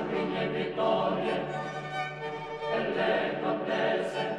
sanguigne vittorie. E le contese